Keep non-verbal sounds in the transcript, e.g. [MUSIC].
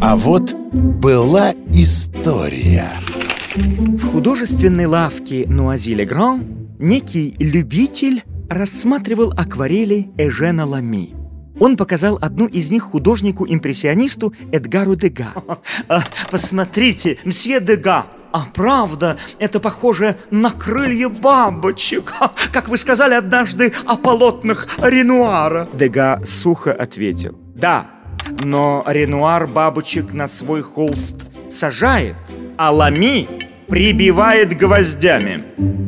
А вот была история. В художественной лавке Нуази-Легран некий любитель рассматривал акварели Эжена Лами. Он показал одну из них художнику-импрессионисту Эдгару Дега. [LAUGHS] А, Посмотрите, мсье Дега, а правда, это похоже на крылья бабочек, [LAUGHS] как вы сказали однажды о полотнах Ренуара. Дега сухо ответил. Да, но Ренуар бабочек на свой холст сажает, а Лами прибивает гвоздями.